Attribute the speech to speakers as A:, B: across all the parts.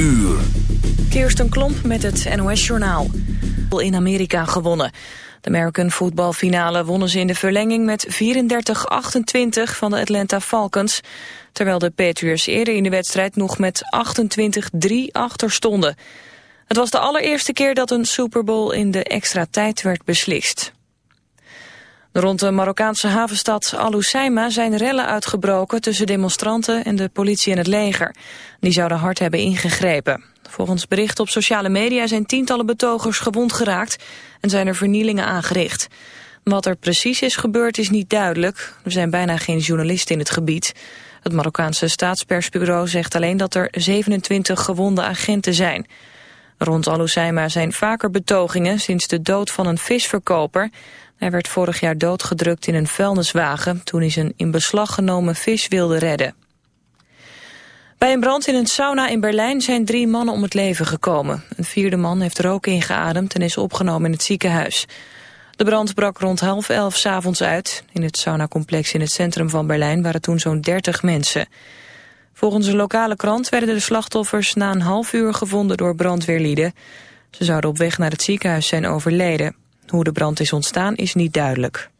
A: uur.
B: Kirsten Klomp met het NOS-journaal. In Amerika gewonnen. De American voetbalfinale wonnen ze in de verlenging met 34-28 van de Atlanta Falcons. Terwijl de Patriots eerder in de wedstrijd nog met 28-3 achter stonden. Het was de allereerste keer dat een Super Bowl in de extra tijd werd beslist. Rond de Marokkaanse havenstad Al zijn rellen uitgebroken tussen demonstranten en de politie en het leger. Die zouden hard hebben ingegrepen. Volgens berichten op sociale media zijn tientallen betogers gewond geraakt en zijn er vernielingen aangericht. Wat er precies is gebeurd is niet duidelijk. Er zijn bijna geen journalisten in het gebied. Het Marokkaanse staatspersbureau zegt alleen dat er 27 gewonde agenten zijn. Rond Al zijn vaker betogingen sinds de dood van een visverkoper. Hij werd vorig jaar doodgedrukt in een vuilniswagen toen hij zijn in beslag genomen vis wilde redden. Bij een brand in een sauna in Berlijn zijn drie mannen om het leven gekomen. Een vierde man heeft rook ingeademd en is opgenomen in het ziekenhuis. De brand brak rond half elf s'avonds uit. In het saunacomplex in het centrum van Berlijn waren toen zo'n 30 mensen. Volgens een lokale krant werden de slachtoffers na een half uur gevonden door brandweerlieden. Ze zouden op weg naar het ziekenhuis zijn overleden. Hoe de brand is ontstaan is niet duidelijk.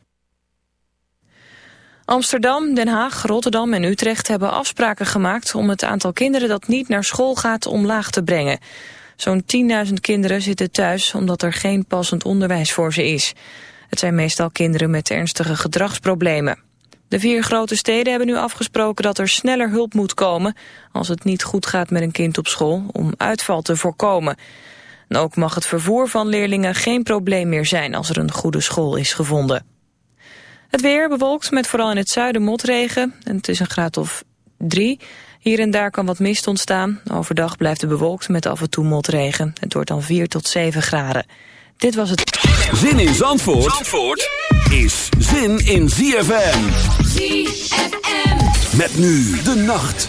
B: Amsterdam, Den Haag, Rotterdam en Utrecht hebben afspraken gemaakt om het aantal kinderen dat niet naar school gaat omlaag te brengen. Zo'n 10.000 kinderen zitten thuis omdat er geen passend onderwijs voor ze is. Het zijn meestal kinderen met ernstige gedragsproblemen. De vier grote steden hebben nu afgesproken dat er sneller hulp moet komen als het niet goed gaat met een kind op school om uitval te voorkomen. En ook mag het vervoer van leerlingen geen probleem meer zijn als er een goede school is gevonden. Het weer bewolkt met vooral in het zuiden motregen. En het is een graad of drie. Hier en daar kan wat mist ontstaan. Overdag blijft het bewolkt met af en toe motregen. Het wordt dan 4 tot 7 graden. Dit was het...
A: Zin in Zandvoort, Zandvoort is zin in ZFM.
C: ZFM.
A: Met nu de nacht.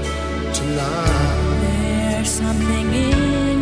D: tonight. There's something in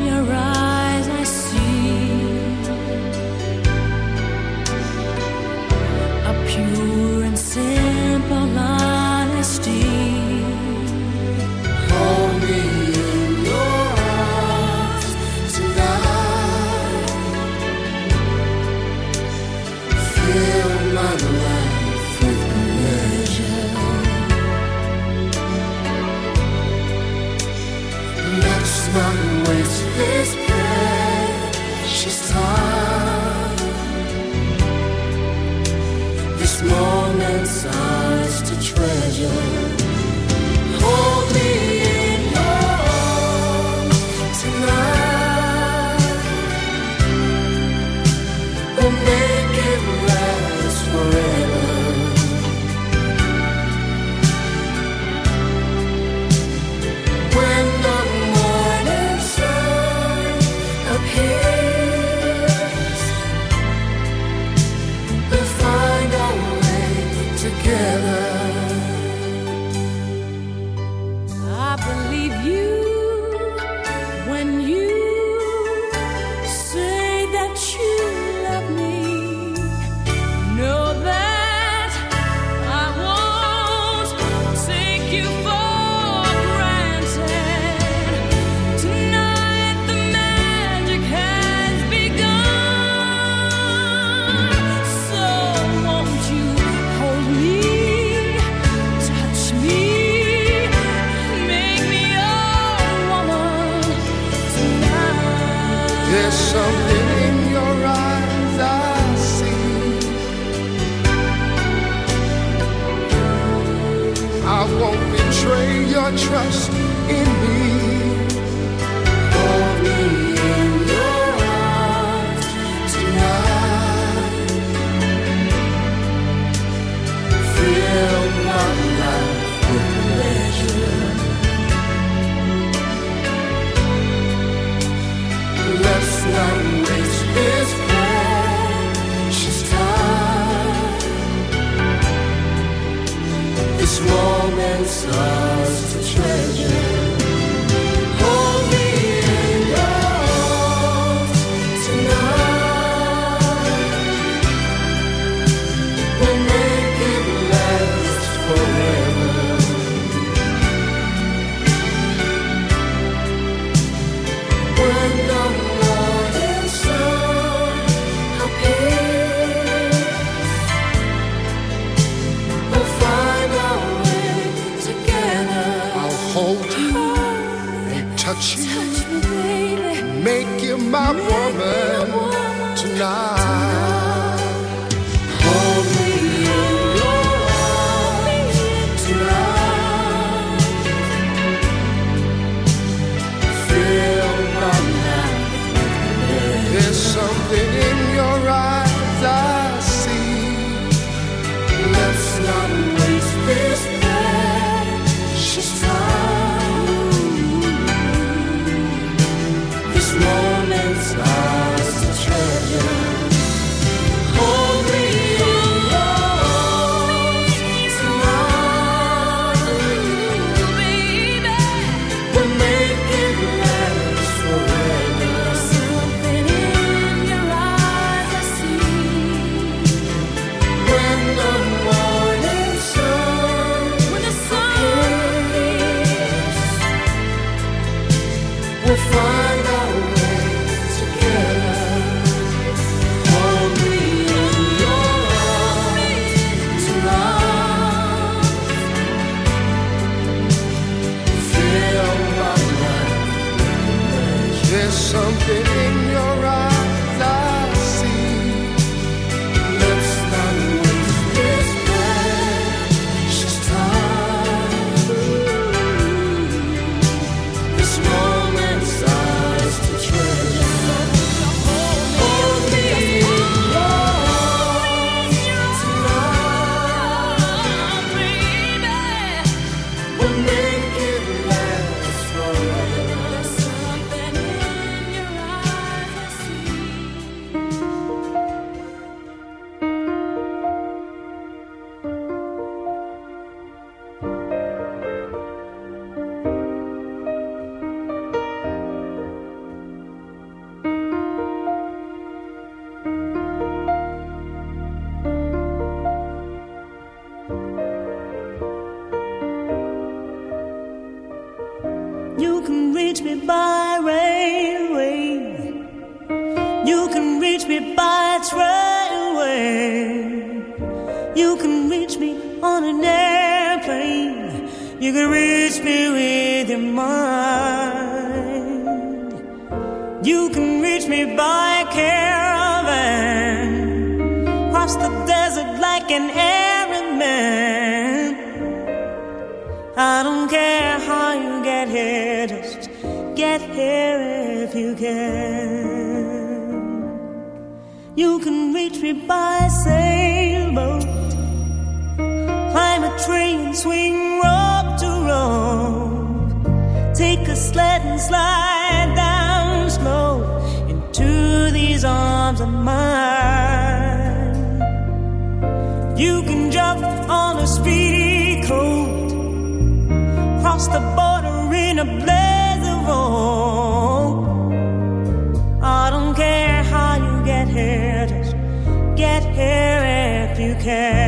E: can.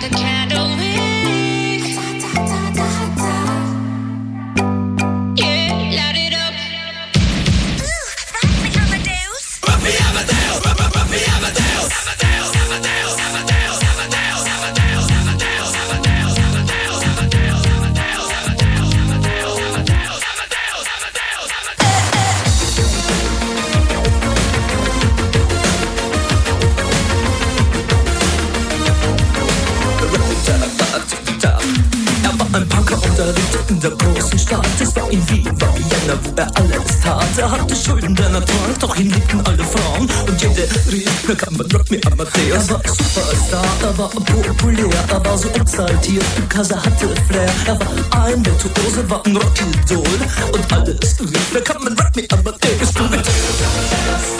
E: the man
F: Rock me Amadeus. Er war Superstar, er war populär, er war so exaltiert, er hatte Flair. Er war ein Virtuose, war ein Rockidol. Und alles rief, na kann man Rock me Amadeus. Du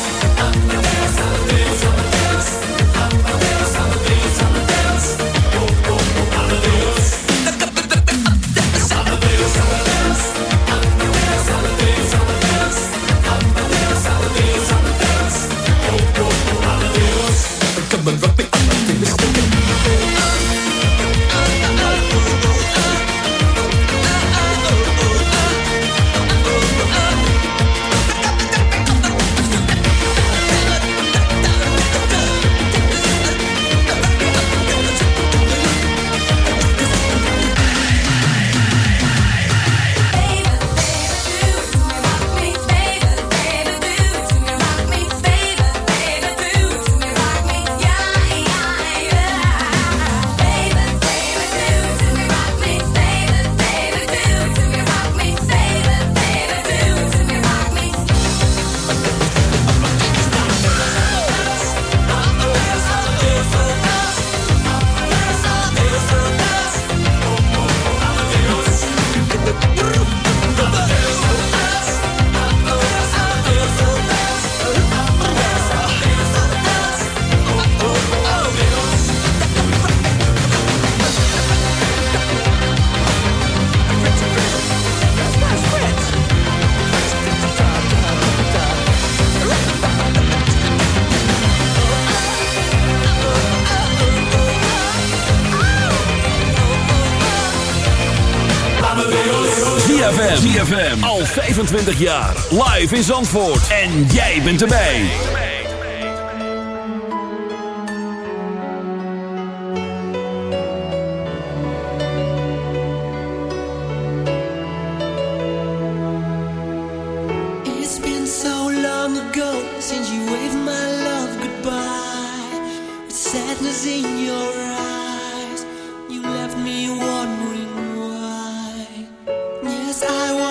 F: on, rock me
A: 25 jaar. Live in Zandvoort. En jij bent erbij.
G: It's been so long ago since you waved my love goodbye. With sadness in your eyes, you left me wondering why. Yes, I was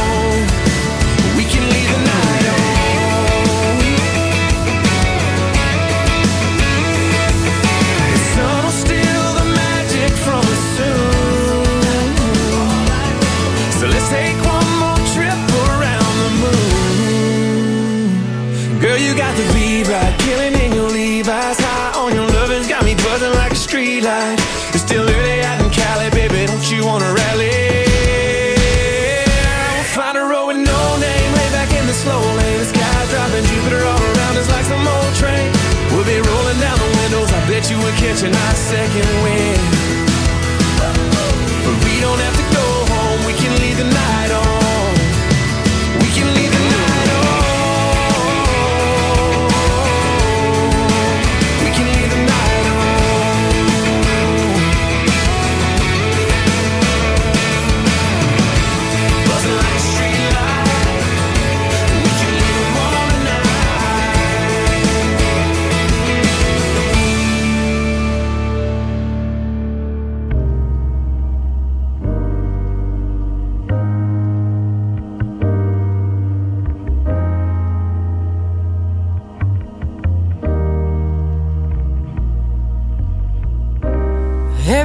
H: You we'll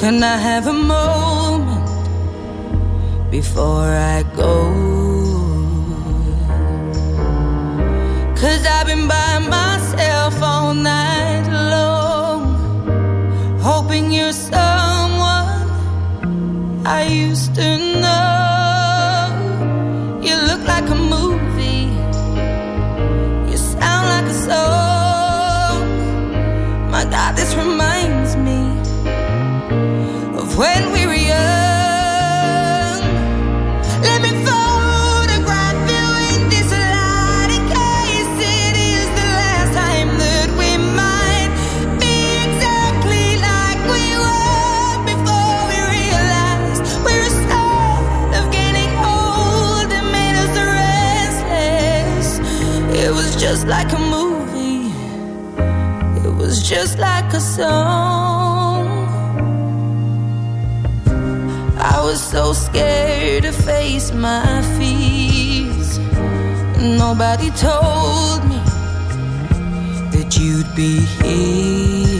I: can I have a moment before I go? Cause I've been by myself all night long, hoping you're someone I used to know. You look like a movie. You sound like a song. My God, this reminds song. I was so scared to face my fears. Nobody told me that you'd be here.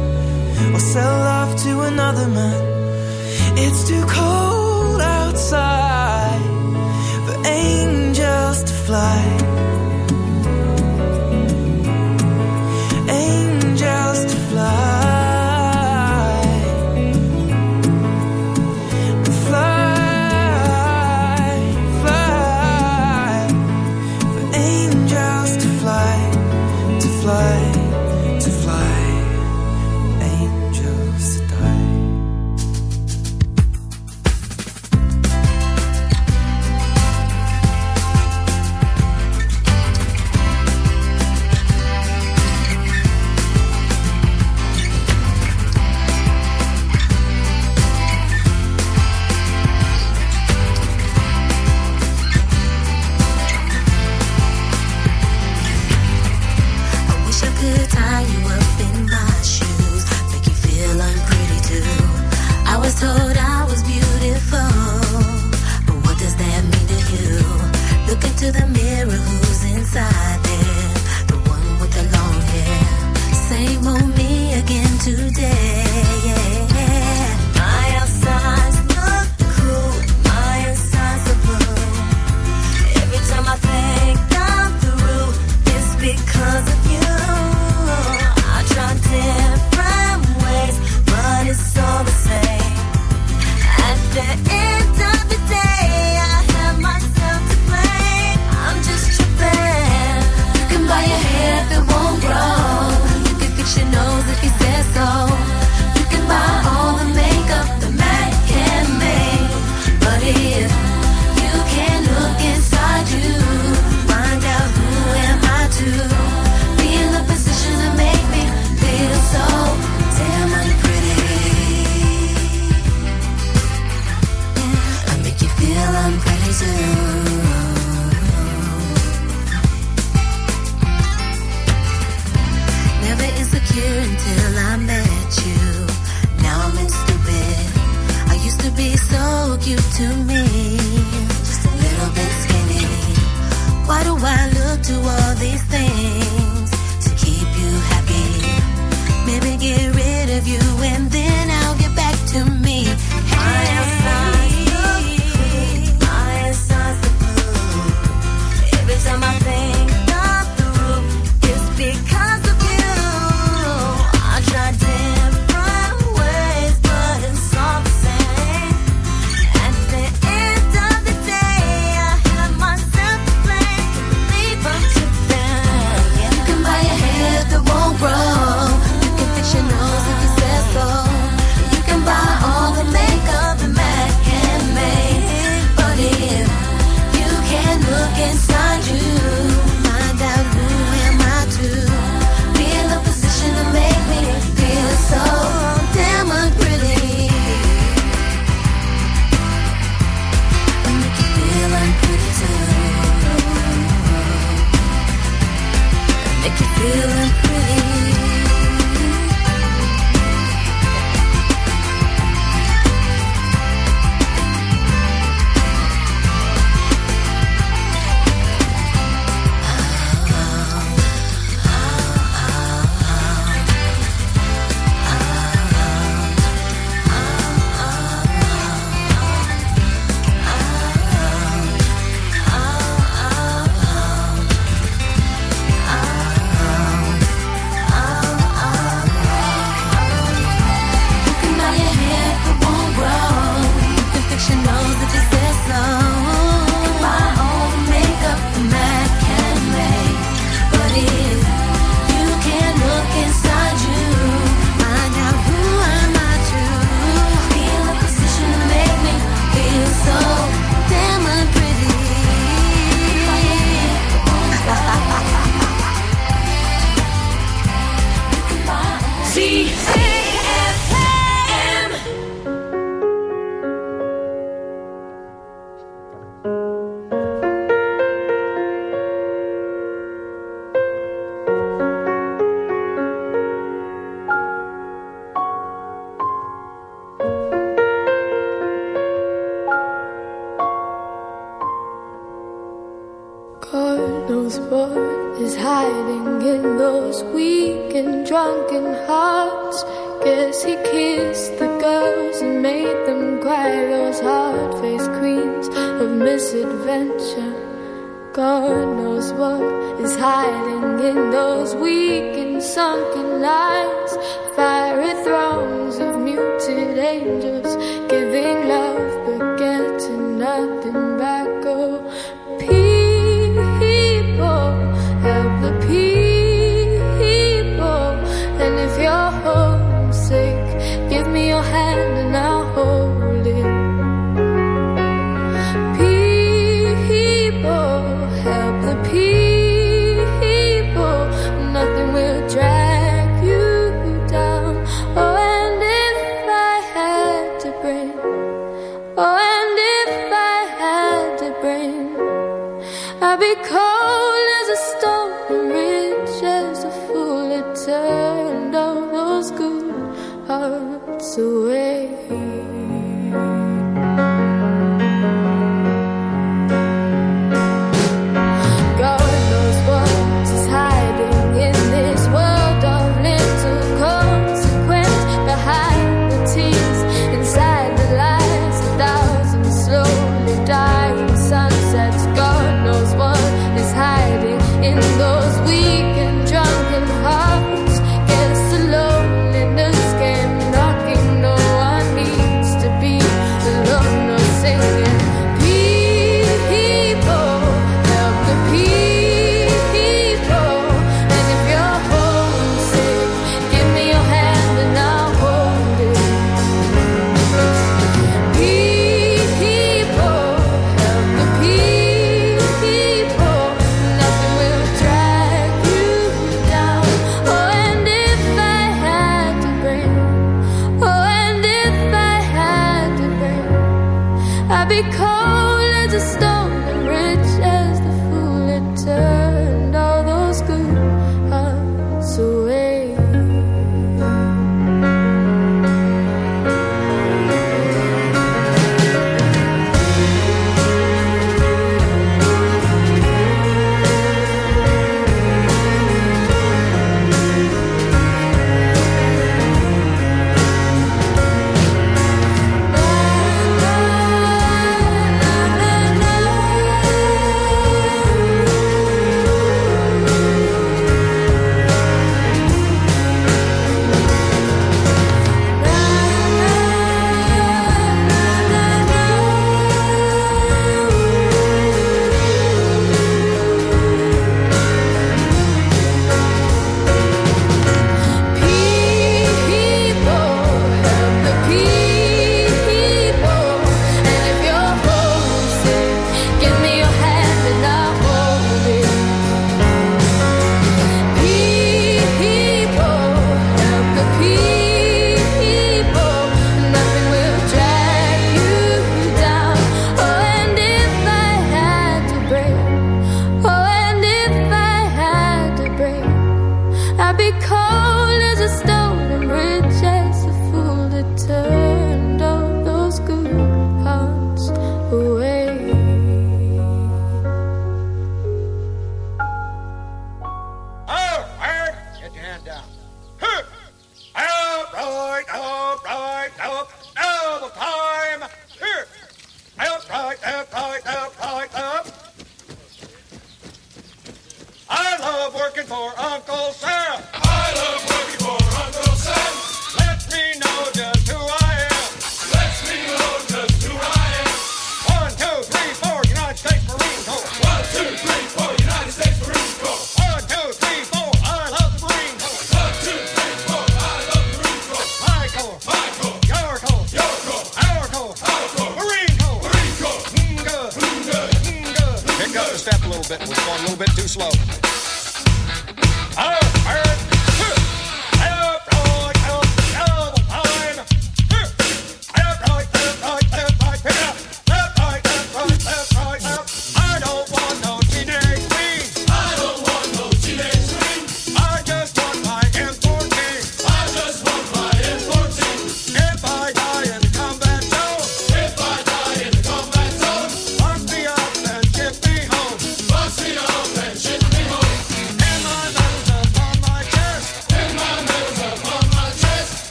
C: or sell love to another man. It's too cold outside for angels to fly. Angels to fly. Rivers on
A: my veins.